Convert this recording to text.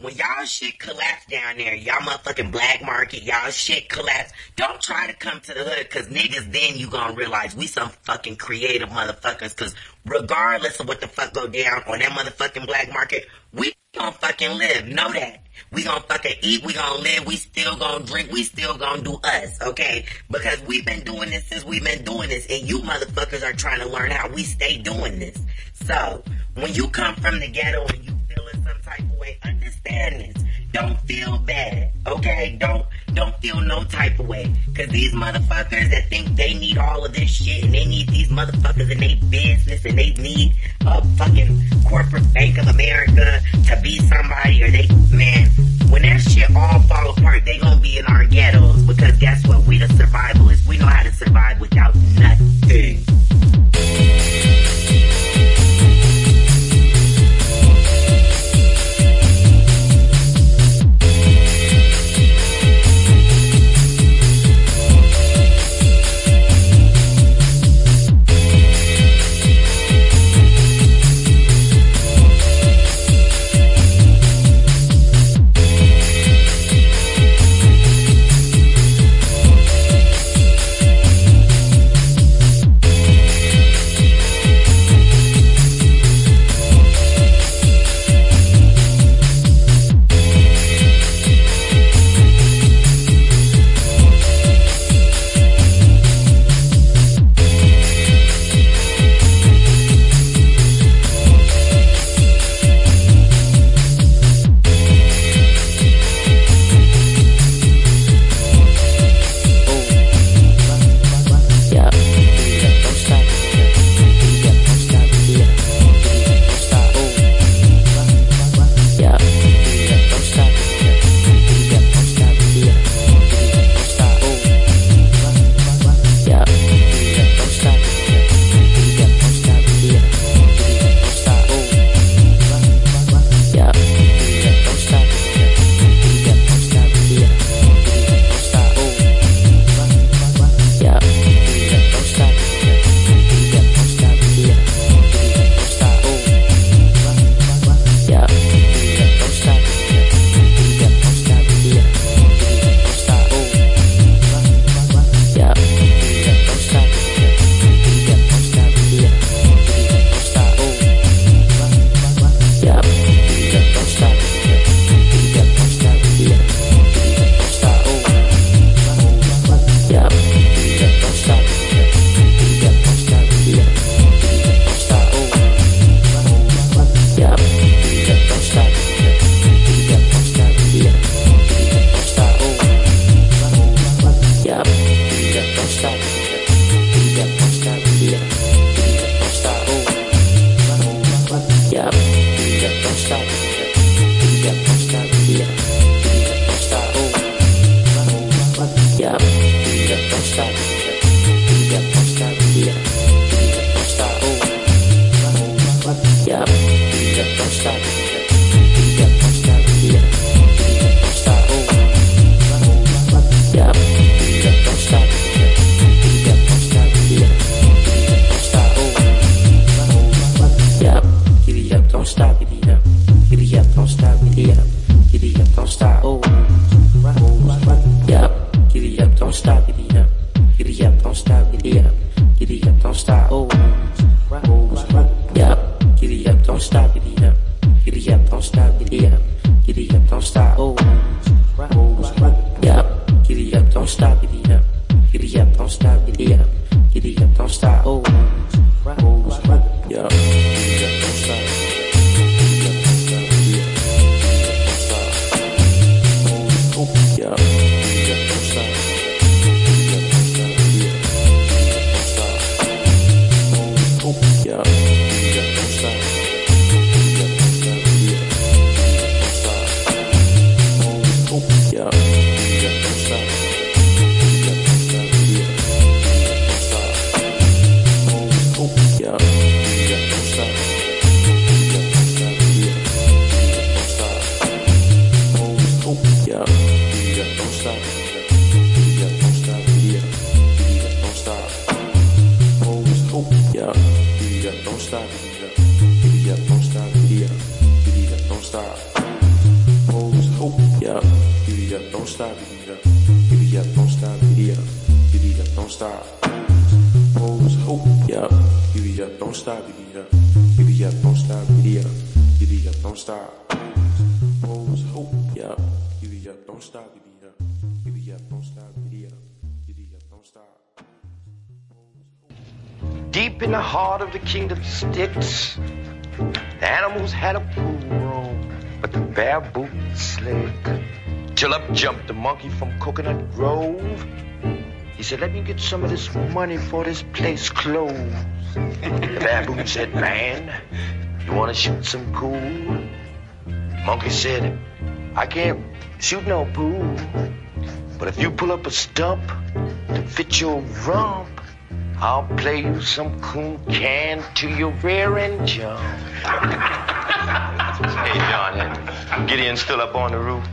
when y'all shit collapse down there, y'all motherfucking black market, y'all shit collapse, don't try to come to the hood, cause niggas then you gonna realize we some fucking creative motherfuckers, cause regardless of what the fuck go down on that motherfucking black market, we gonna fucking live. Know that. We gonna fucking eat, we gonna live, we still gonna drink, we still gonna do us, okay? Because we've been doing this since we've been doing this, and you motherfuckers are trying to learn how we stay doing this. So, when you come from the ghetto and you this. Don't feel bad, okay? Don't don't feel no type of way. Cause these motherfuckers that think they need all of this shit and they need these motherfuckers in their business and they need a fucking corporate Bank of America to be somebody or they man, when that shit all fall apart, they gonna be in our Stop. Giddy up. Giddy up, don't stop. Oh. Oh. Don't stop. Giddy up. Giddy up, don't stop. Giddy up. Giddy up, don't stop. Oh. Yeah. Giddy up, don't stop. Giddy up. Giddy up, don't stop. Giddy up. Giddy up, don't stop. Oh. Yeah. Up, don't stop. Don't stop. Yeah. Up, don't stop. Yeah, don't stop, up, don't stop, giddy up. Don't stop. Pose, hope. Yeah, don't stop, don't stop, don't stop. Yeah, don't stop, don't stop, don't stop. Deep in the heart of the kingdom sticks, the animals had a pool room, but the baboon slick. Till up jumped the monkey from Coconut Grove. He said, let me get some of this money for this place closed. The baboon said, man, you want to shoot some pool? Monkey said, I can't shoot no pool. But if you pull up a stump to fit your rump, I'll play you some coon can to your rear end jump. hey, John Henry, Gideon still up on the roof?